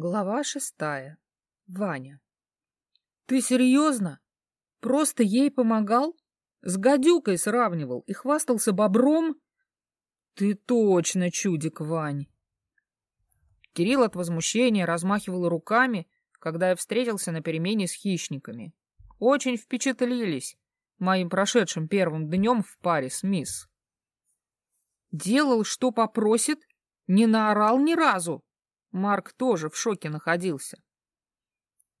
Глава шестая. Ваня. Ты серьезно? Просто ей помогал? С гадюкой сравнивал и хвастался бобром? Ты точно чудик, Вань. Кирилл от возмущения размахивал руками, когда я встретился на перемене с хищниками. Очень впечатлились моим прошедшим первым днем в паре с мисс. Делал, что попросит, не наорал ни разу. Марк тоже в шоке находился.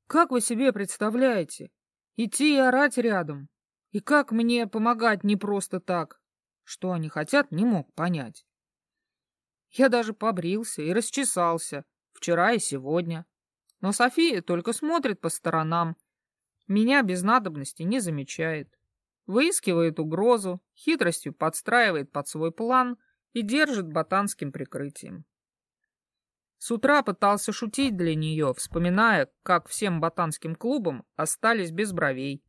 Как вы себе представляете? Идти и орать рядом? И как мне помогать не просто так? Что они хотят, не мог понять. Я даже побрился и расчесался вчера и сегодня. Но София только смотрит по сторонам. Меня без надобности не замечает. Выискивает угрозу, хитростью подстраивает под свой план и держит ботанским прикрытием. С утра пытался шутить для нее, вспоминая, как всем ботанским клубам остались без бровей.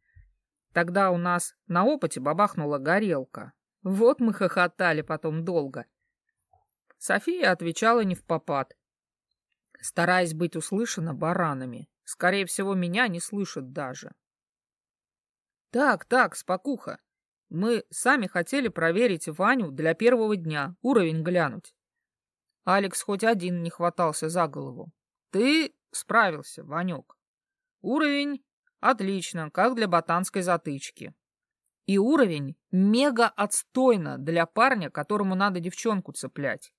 Тогда у нас на опыте бабахнула горелка. Вот мы хохотали потом долго. София отвечала не в попад, стараясь быть услышана баранами. Скорее всего, меня не слышат даже. Так, так, спокуха. Мы сами хотели проверить Ваню для первого дня, уровень глянуть. Алекс хоть один не хватался за голову. Ты справился, Ванек. Уровень отлично, как для ботанской затычки. И уровень мега отстойно для парня, которому надо девчонку цеплять.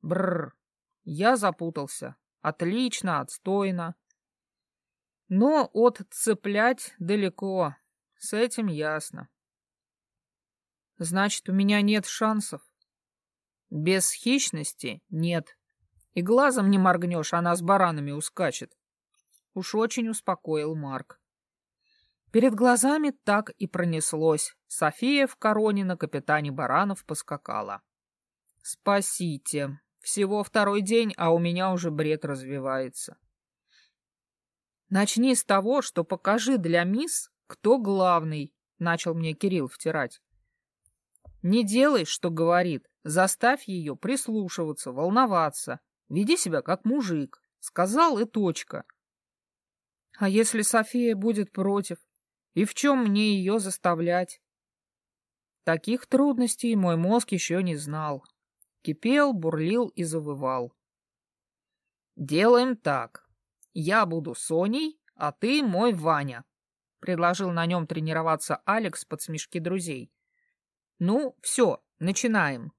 Бррр, я запутался. Отлично, отстойно. Но от цеплять далеко. С этим ясно. Значит, у меня нет шансов. Без хищности нет. И глазом не моргнешь, она с баранами ускачет. Уж очень успокоил Марк. Перед глазами так и пронеслось. София в короне на капитане баранов поскакала. Спасите. Всего второй день, а у меня уже бред развивается. Начни с того, что покажи для мисс, кто главный, начал мне Кирилл втирать. Не делай, что говорит. Заставь ее прислушиваться, волноваться. Веди себя как мужик. Сказал и точка. А если София будет против? И в чем мне ее заставлять? Таких трудностей мой мозг еще не знал. Кипел, бурлил и завывал. «Делаем так. Я буду Соней, а ты мой Ваня», — предложил на нем тренироваться Алекс под смешки друзей. «Ну, все, начинаем».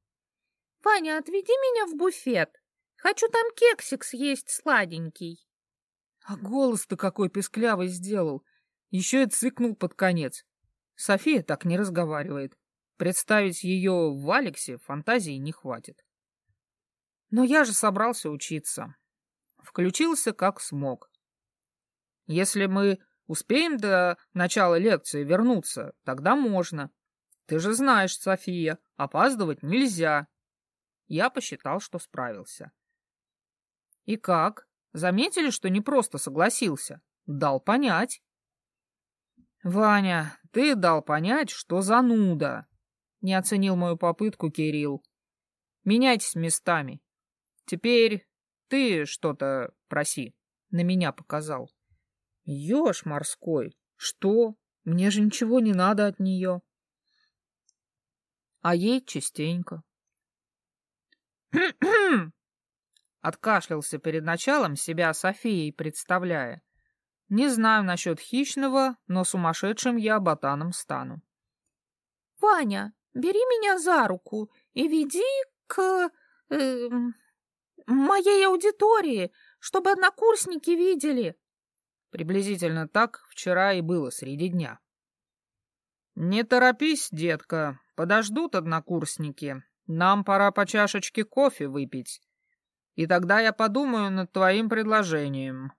«Ваня, отведи меня в буфет. Хочу там кексик съесть сладенький». А голос-то какой песклявый сделал. Еще и цыкнул под конец. София так не разговаривает. Представить ее в Алексе фантазии не хватит. Но я же собрался учиться. Включился как смог. Если мы успеем до начала лекции вернуться, тогда можно. Ты же знаешь, София, опаздывать нельзя. Я посчитал, что справился. И как? Заметили, что не просто согласился? Дал понять. Ваня, ты дал понять, что зануда. Не оценил мою попытку Кирилл. Меняйтесь местами. Теперь ты что-то проси. На меня показал. Ёж морской. Что? Мне же ничего не надо от нее а ей частенько. Откашлялся перед началом себя Софией, представляя. Не знаю насчет хищного, но сумасшедшим я ботаном стану. — Ваня, бери меня за руку и веди к... Э, моей аудитории, чтобы однокурсники видели. Приблизительно так вчера и было среди дня. — Не торопись, детка, Подождут однокурсники. Нам пора по чашечке кофе выпить. И тогда я подумаю над твоим предложением.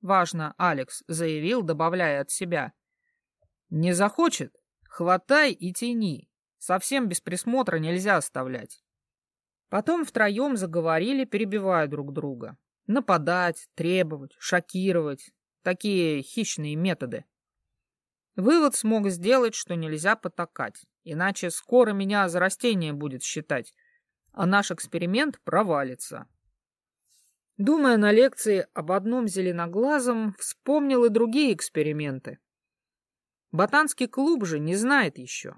Важно, Алекс заявил, добавляя от себя. Не захочет? Хватай и тяни. Совсем без присмотра нельзя оставлять. Потом втроем заговорили, перебивая друг друга. Нападать, требовать, шокировать. Такие хищные методы. Вывод смог сделать, что нельзя потакать. Иначе скоро меня за растение будет считать, а наш эксперимент провалится. Думая на лекции об одном зеленоглазом, вспомнил и другие эксперименты. Ботанский клуб же не знает еще.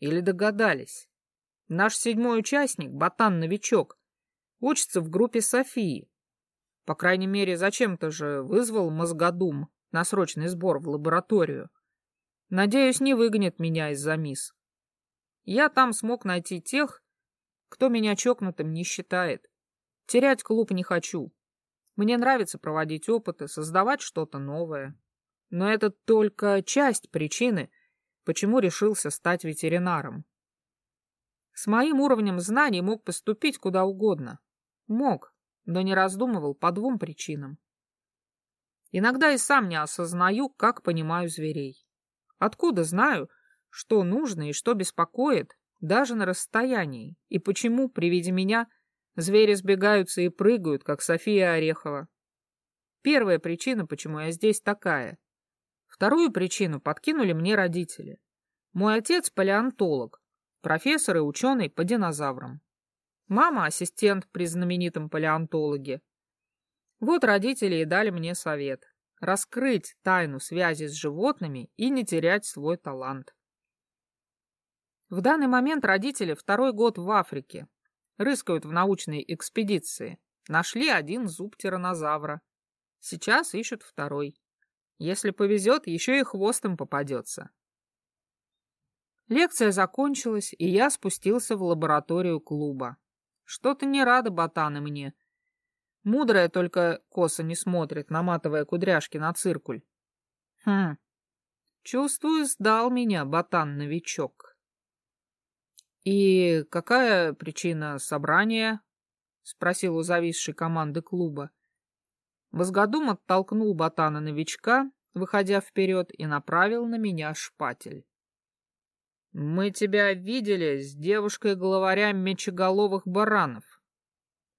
Или догадались. Наш седьмой участник, ботан-новичок, учится в группе Софии. По крайней мере, зачем-то же вызвал мозгодум на срочный сбор в лабораторию. Надеюсь, не выгонит меня из-за мисс. Я там смог найти тех, кто меня чокнутым не считает. Терять клуб не хочу. Мне нравится проводить опыты, создавать что-то новое. Но это только часть причины, почему решился стать ветеринаром. С моим уровнем знаний мог поступить куда угодно. Мог, но не раздумывал по двум причинам. Иногда и сам не осознаю, как понимаю зверей. Откуда знаю, что нужно и что беспокоит, даже на расстоянии, и почему при виде меня звери сбегаются и прыгают, как София Орехова. Первая причина, почему я здесь такая. Вторую причину подкинули мне родители. Мой отец палеонтолог, профессор и ученый по динозаврам. Мама — ассистент при знаменитом палеонтологе. Вот родители и дали мне совет — раскрыть тайну связи с животными и не терять свой талант. В данный момент родители второй год в Африке. Рыскают в научной экспедиции. Нашли один зуб тиранозавра. Сейчас ищут второй. Если повезет, еще и хвостом попадется. Лекция закончилась, и я спустился в лабораторию клуба. Что-то не рады ботаны мне. Мудрая только косо не смотрит, наматывая кудряшки на циркуль. Хм, чувствую, сдал меня ботан-новичок. «И какая причина собрания?» — спросил у зависшей команды клуба. Возгодум оттолкнул ботана-новичка, выходя вперед, и направил на меня шпатель. Мы тебя видели с девушкой-главаря мечеголовых баранов.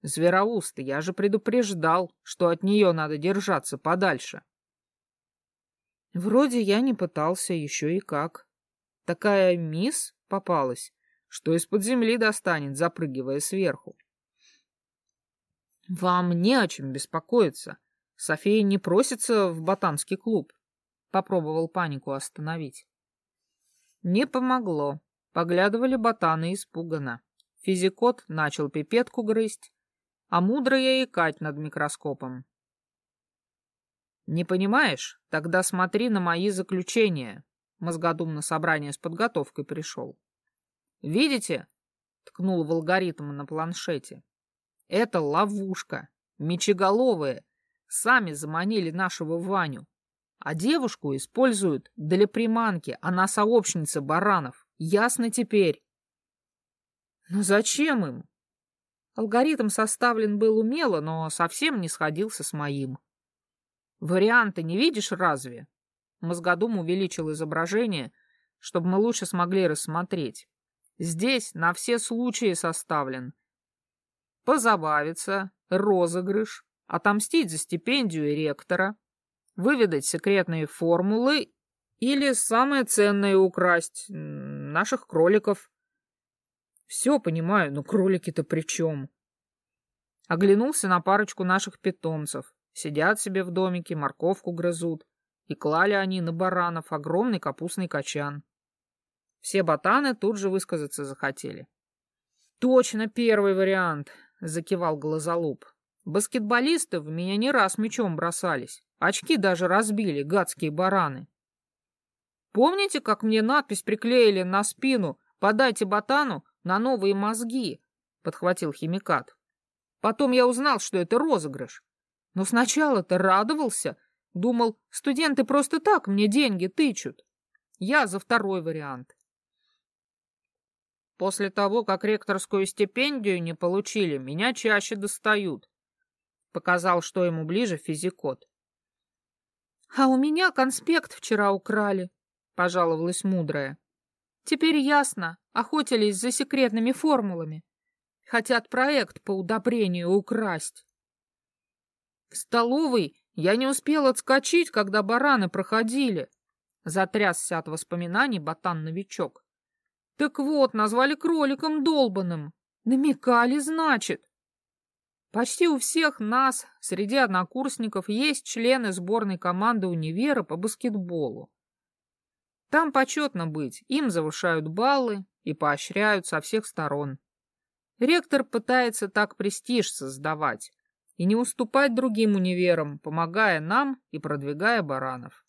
Звероуст, я же предупреждал, что от нее надо держаться подальше. Вроде я не пытался еще и как. Такая мисс попалась, что из-под земли достанет, запрыгивая сверху. Вам не о чем беспокоиться. София не просится в ботанский клуб. Попробовал панику остановить. Не помогло. Поглядывали ботаны испуганно. Физикот начал пипетку грызть, а мудрая икать над микроскопом. «Не понимаешь? Тогда смотри на мои заключения». Мозгодум на собрание с подготовкой пришел. «Видите?» — ткнул в алгоритм на планшете. «Это ловушка. Мечеголовые сами заманили нашего Ваню. А девушку используют для приманки, она сообщница баранов. Ясно теперь? Но зачем им? Алгоритм составлен был умело, но совсем не сходился с моим. Варианты не видишь разве? Мозгодум увеличил изображение, чтобы мы лучше смогли рассмотреть. Здесь на все случаи составлен. Позабавиться, розыгрыш, отомстить за стипендию ректора, выведать секретные формулы или самое ценное украсть наших кроликов. Все понимаю, но кролики-то при чем? Оглянулся на парочку наших питомцев. Сидят себе в домике, морковку грызут. И клали они на баранов огромный капустный качан. Все ботаны тут же высказаться захотели. «Точно первый вариант!» — закивал глазолуп. «Баскетболисты в меня не раз мячом бросались. Очки даже разбили, гадские бараны. Помните, как мне надпись приклеили на спину «Подайте ботану на новые мозги», — подхватил химикат. Потом я узнал, что это розыгрыш. Но сначала-то радовался, думал, студенты просто так мне деньги тычут. Я за второй вариант. После того, как ректорскую стипендию не получили, меня чаще достают. Показал, что ему ближе физикот. «А у меня конспект вчера украли», — пожаловалась мудрая. «Теперь ясно, охотились за секретными формулами. Хотят проект по удобрению украсть». В столовой я не успел отскочить, когда бараны проходили. Затрясся от воспоминаний ботан-новичок. Так вот, назвали кроликом долбаным. Намекали, значит. Почти у всех нас среди однокурсников есть члены сборной команды универа по баскетболу. Там почетно быть, им завышают баллы и поощряют со всех сторон. Ректор пытается так престиж создавать и не уступать другим универам, помогая нам и продвигая баранов.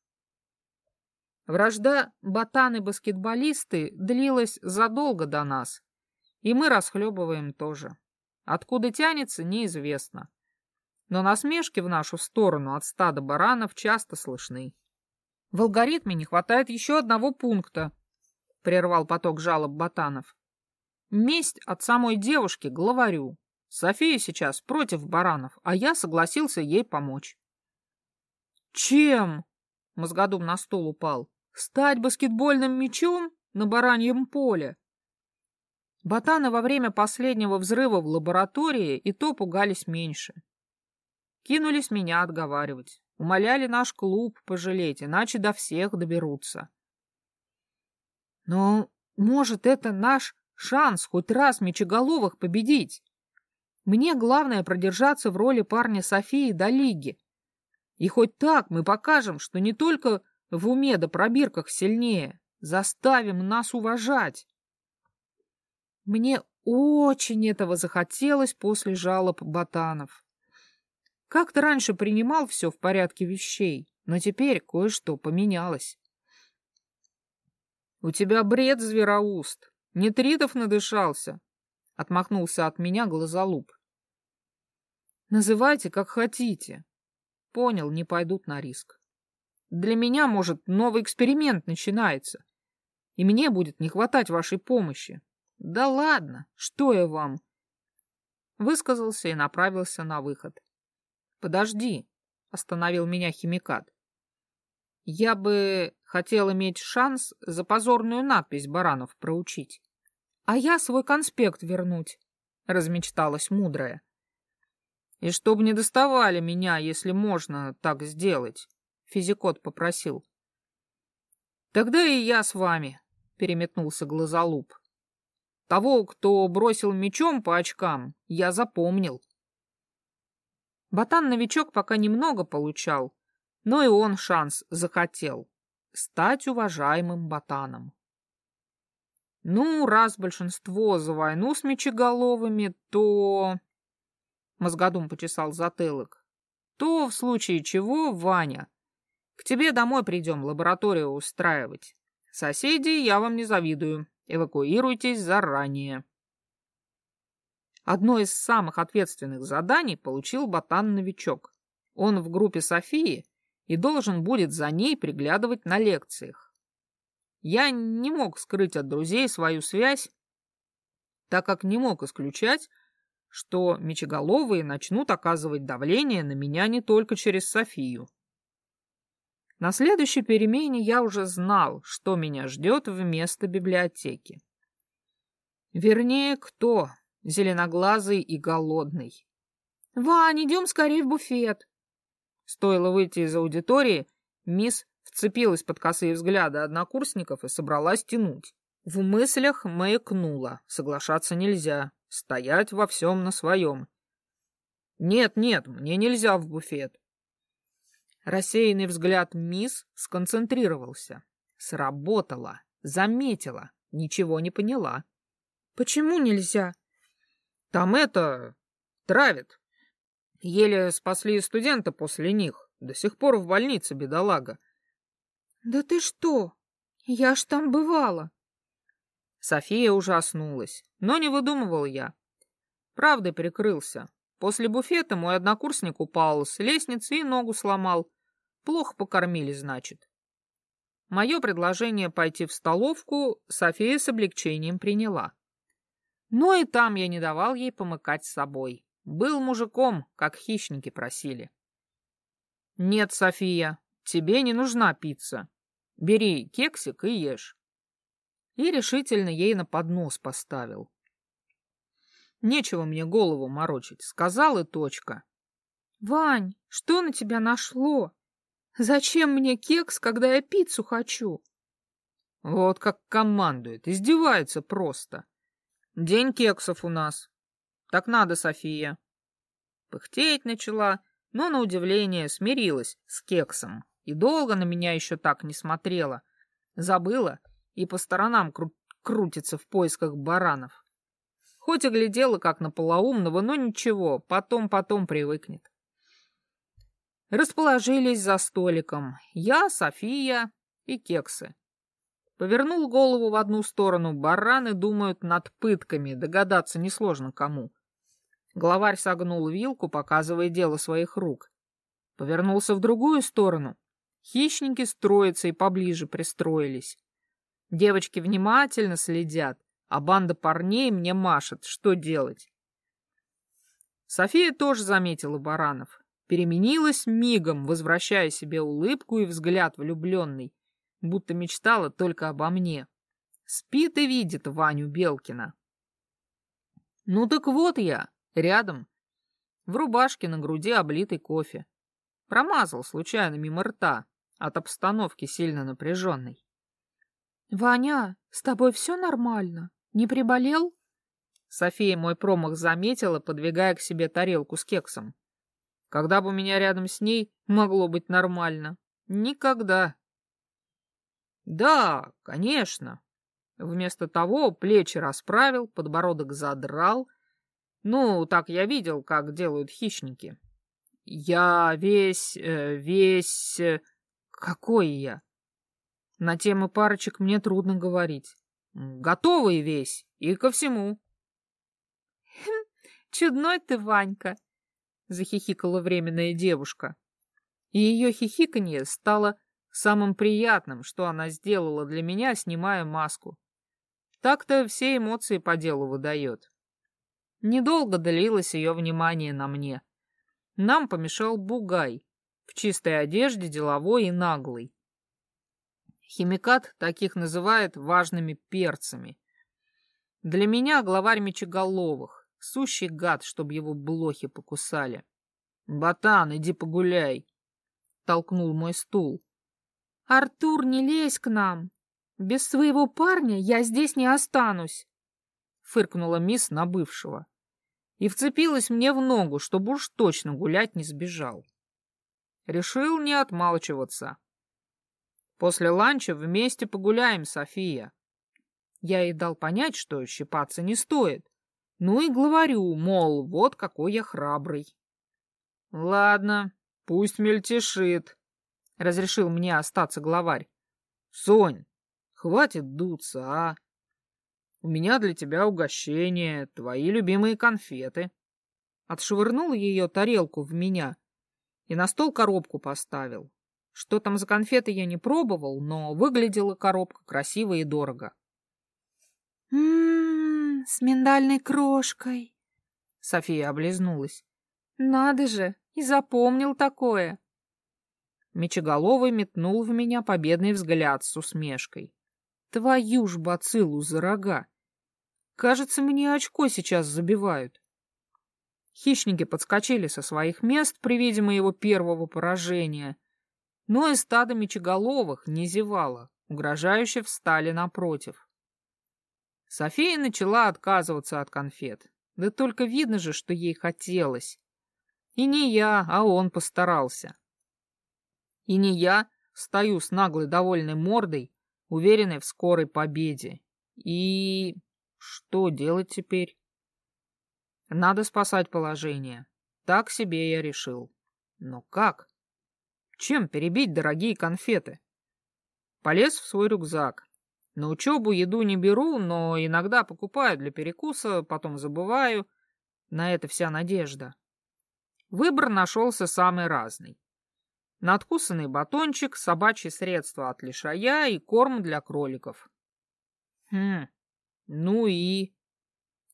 Вражда ботаны-баскетболисты длилась задолго до нас, и мы расхлебываем тоже. Откуда тянется, неизвестно. Но насмешки в нашу сторону от стада баранов часто слышны. В алгоритме не хватает еще одного пункта, прервал поток жалоб ботанов. Месть от самой девушки главарю. София сейчас против баранов, а я согласился ей помочь. Чем? Мозгодум на стул упал. Стать баскетбольным мячом на бараньем поле? Ботаны во время последнего взрыва в лаборатории и то пугались меньше. Кинулись меня отговаривать. Умоляли наш клуб пожалеть, иначе до всех доберутся. Но, может, это наш шанс хоть раз мечеголовых победить? Мне главное продержаться в роли парня Софии до лиги. И хоть так мы покажем, что не только в уме да пробирках сильнее, заставим нас уважать. Мне очень этого захотелось после жалоб ботанов. Как-то раньше принимал все в порядке вещей, но теперь кое-что поменялось. — У тебя бред, звероуст. Нитритов надышался. Отмахнулся от меня глазолуп. — Называйте, как хотите. Понял, не пойдут на риск. Для меня, может, новый эксперимент начинается, и мне будет не хватать вашей помощи. Да ладно, что я вам? Высказался и направился на выход. Подожди, остановил меня химикат. Я бы хотел иметь шанс за позорную надпись баранов проучить. А я свой конспект вернуть, размечталась мудрая. И чтоб не доставали меня, если можно так сделать, физикот попросил. Тогда и я с вами, переметнулся глазолуп. Того, кто бросил мечом по очкам, я запомнил. Ботан-новичок пока немного получал, но и он шанс захотел стать уважаемым ботаном. Ну, раз большинство за войну с мечеголовыми, то... Мозгодум почесал затылок. То, в случае чего, Ваня, к тебе домой придем лабораторию устраивать. Соседей я вам не завидую. Эвакуируйтесь заранее. Одно из самых ответственных заданий получил ботан-новичок. Он в группе Софии и должен будет за ней приглядывать на лекциях. Я не мог скрыть от друзей свою связь, так как не мог исключать, что мечеголовые начнут оказывать давление на меня не только через Софию. На следующей перемене я уже знал, что меня ждет вместо библиотеки. Вернее, кто? Зеленоглазый и голодный. «Вань, идем скорее в буфет!» Стоило выйти из аудитории, мисс вцепилась под косые взгляды однокурсников и собралась тянуть. В мыслях маякнула. Соглашаться нельзя. Стоять во всем на своем. «Нет, нет, мне нельзя в буфет. Рассеянный взгляд мисс сконцентрировался. Сработала, заметила, ничего не поняла. Почему нельзя? Там это... травит. Еле спасли студента после них. До сих пор в больнице, бедолага. Да ты что? Я ж там бывала. София ужаснулась, но не выдумывал я. Правдой прикрылся. После буфета мой однокурсник упал с лестницы и ногу сломал. Плохо покормили, значит. Мое предложение пойти в столовку София с облегчением приняла. Но и там я не давал ей помыкать с собой. Был мужиком, как хищники просили. «Нет, София, тебе не нужна пицца. Бери кексик и ешь». И решительно ей на поднос поставил. Нечего мне голову морочить, сказал и точка. «Вань, что на тебя нашло?» Зачем мне кекс, когда я пиццу хочу? Вот как командует, издевается просто. День кексов у нас. Так надо, София. Пыхтеть начала, но, на удивление, смирилась с кексом и долго на меня еще так не смотрела. Забыла и по сторонам кру крутится в поисках баранов. Хоть и глядела как на полоумного, но ничего, потом-потом привыкнет. Расположились за столиком. Я, София и кексы. Повернул голову в одну сторону. Бараны думают над пытками, догадаться несложно кому. Главарь согнул вилку, показывая дело своих рук. Повернулся в другую сторону. Хищники строятся и поближе пристроились. Девочки внимательно следят, а банда парней мне машет. Что делать? София тоже заметила баранов. Переменилась мигом, возвращая себе улыбку и взгляд влюбленный, будто мечтала только обо мне. Спит и видит Ваню Белкина. Ну так вот я, рядом, в рубашке на груди облитый кофе. Промазал случайно мимо рта, от обстановки сильно напряженной. «Ваня, с тобой все нормально? Не приболел?» София мой промах заметила, подвигая к себе тарелку с кексом. Когда бы меня рядом с ней могло быть нормально? Никогда. Да, конечно. Вместо того плечи расправил, подбородок задрал. Ну, так я видел, как делают хищники. Я весь, э, весь... Э, какой я? На темы парочек мне трудно говорить. Готовый весь и ко всему. Хм, чудной ты, Ванька, захихикала временная девушка. И ее хихиканье стало самым приятным, что она сделала для меня, снимая маску. Так-то все эмоции по делу выдает. Недолго длилось ее внимание на мне. Нам помешал бугай, в чистой одежде, деловой и наглый. Химикат таких называет важными перцами. Для меня главарь мечеголовых, сущий гад, чтобы его блохи покусали. «Ботан, иди погуляй!» — толкнул мой стул. «Артур, не лезь к нам! Без своего парня я здесь не останусь!» — фыркнула мисс на бывшего. И вцепилась мне в ногу, чтобы уж точно гулять не сбежал. Решил не отмалчиваться. После ланча вместе погуляем, София. Я ей дал понять, что щипаться не стоит. Ну и говорю, мол, вот какой я храбрый. Ладно, пусть мельтешит, — разрешил мне остаться главарь. Сонь, хватит дуться, а? У меня для тебя угощение, твои любимые конфеты. Отшвырнул ее тарелку в меня и на стол коробку поставил. Что там за конфеты я не пробовал, но выглядела коробка красиво и дорого. «М-м, с миндальной крошкой!» София облизнулась. «Надо же, и запомнил такое!» Мечеголовый метнул в меня победный взгляд с усмешкой. «Твою ж бациллу за рога! Кажется, мне очко сейчас забивают!» Хищники подскочили со своих мест при виде моего первого поражения, но и стадо мечеголовых не зевало, угрожающе встали напротив. София начала отказываться от конфет. Да только видно же, что ей хотелось. И не я, а он постарался. И не я стою с наглой довольной мордой, уверенной в скорой победе. И что делать теперь? Надо спасать положение. Так себе я решил. Но как? Чем перебить дорогие конфеты? Полез в свой рюкзак. На учебу еду не беру, но иногда покупаю для перекуса, потом забываю. На это вся надежда. Выбор нашелся самый разный. Надкусанный батончик, собачье средство от лишая и корм для кроликов. Хм, ну и...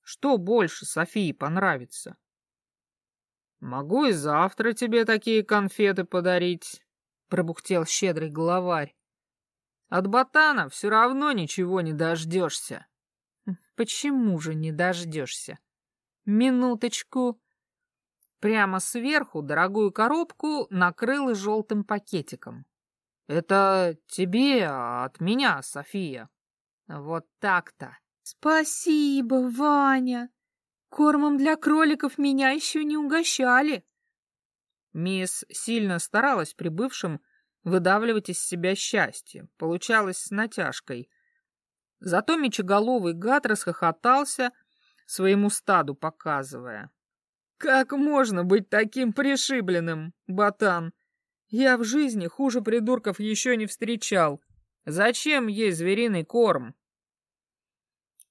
Что больше Софии понравится? Могу и завтра тебе такие конфеты подарить, пробухтел щедрый главарь. От ботана все равно ничего не дождешься. Почему же не дождешься? Минуточку. Прямо сверху дорогую коробку накрыл желтым пакетиком. Это тебе от меня, София. Вот так-то. «Спасибо, Ваня! Кормом для кроликов меня еще не угощали. Мисс сильно старалась прибывшим выдавливать из себя счастье. Получалось с натяжкой. Зато мечеголовый гад расхохотался, своему стаду показывая. «Как можно быть таким пришибленным, ботан? Я в жизни хуже придурков еще не встречал. Зачем ей звериный корм?»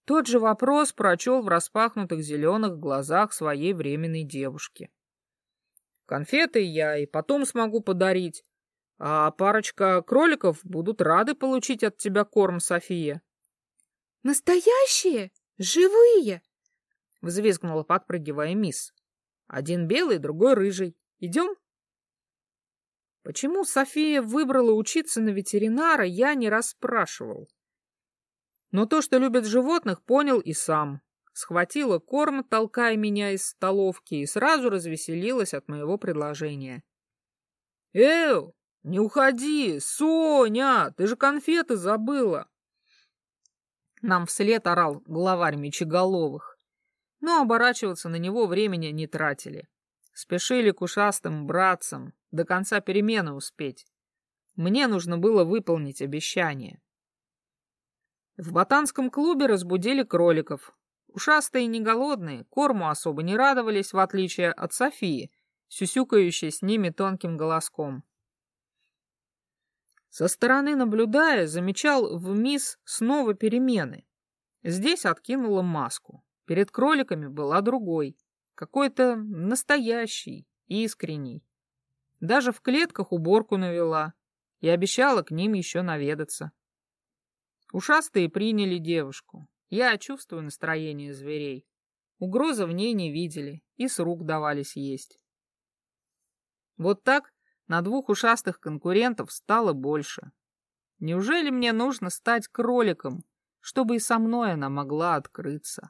Тот же вопрос прочел в распахнутых зеленых глазах своей временной девушки. «Конфеты я и потом смогу подарить, а парочка кроликов будут рады получить от тебя корм, София». «Настоящие? Живые?» — взвизгнула, подпрыгивая мисс. «Один белый, другой рыжий. Идем?» Почему София выбрала учиться на ветеринара, я не расспрашивал. Но то, что любит животных, понял и сам. Схватила корм, толкая меня из столовки, и сразу развеселилась от моего предложения. «Эл, не уходи! Соня, ты же конфеты забыла!» Нам вслед орал главарь мечеголовых. Но оборачиваться на него времени не тратили. Спешили к ушастым братцам, до конца перемены успеть. Мне нужно было выполнить обещание. В ботанском клубе разбудили кроликов. Ушастые не голодные, корму особо не радовались, в отличие от Софии, сюсюкающей с ними тонким голоском. Со стороны наблюдая, замечал в мисс снова перемены. Здесь откинула маску. Перед кроликами была другой, какой-то настоящий, искренний. Даже в клетках уборку навела и обещала к ним еще наведаться. Ушастые приняли девушку. Я чувствую настроение зверей. Угрозы в ней не видели и с рук давались есть. Вот так на двух ушастых конкурентов стало больше. Неужели мне нужно стать кроликом, чтобы и со мной она могла открыться?